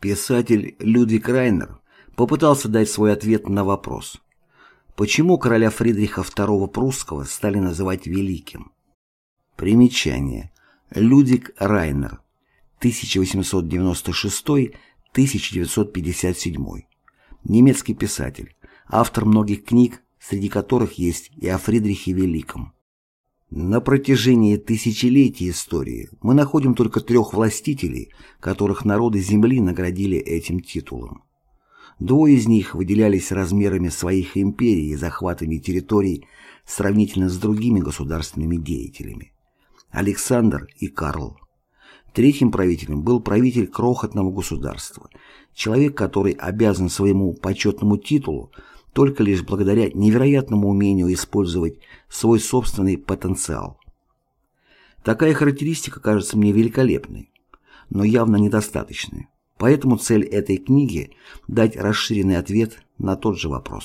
Писатель Людвиг Райнер попытался дать свой ответ на вопрос, почему короля Фридриха II прусского стали называть великим. Примечание. Людвиг Райнер, 1896-1957. Немецкий писатель, автор многих книг, среди которых есть и о Фридрихе Великом. На протяжении тысячелетий истории мы находим только трех властителей, которых народы Земли наградили этим титулом. Двое из них выделялись размерами своих империй и захватами территорий сравнительно с другими государственными деятелями. Александр и Карл. Третьим правителем был правитель крохотного государства, человек, который обязан своему почетному титулу только лишь благодаря невероятному умению использовать свой собственный потенциал. Такая характеристика кажется мне великолепной, но явно недостаточной. Поэтому цель этой книги – дать расширенный ответ на тот же вопрос.